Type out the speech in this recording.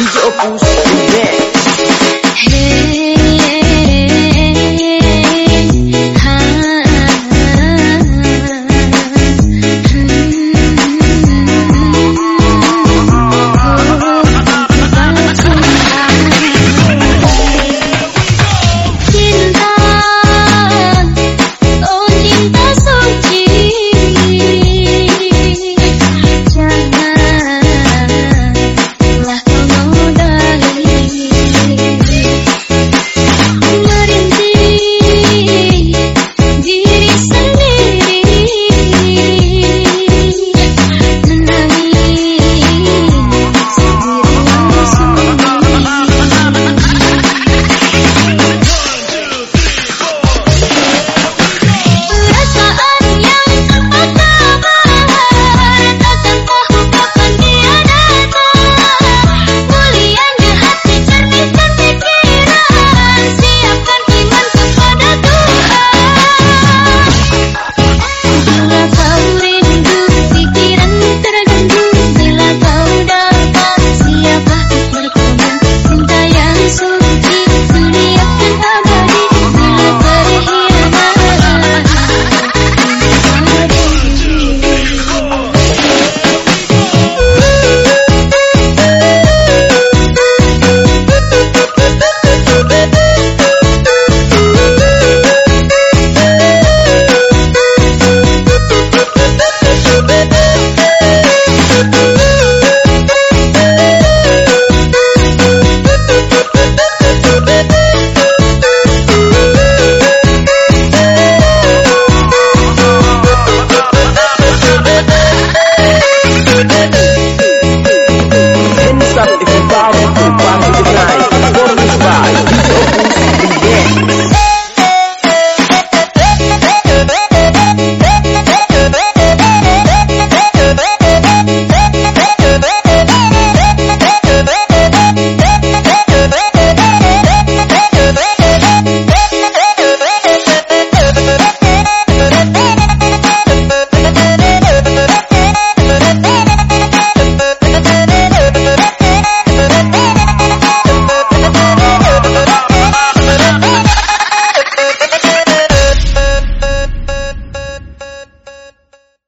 你就不是 gay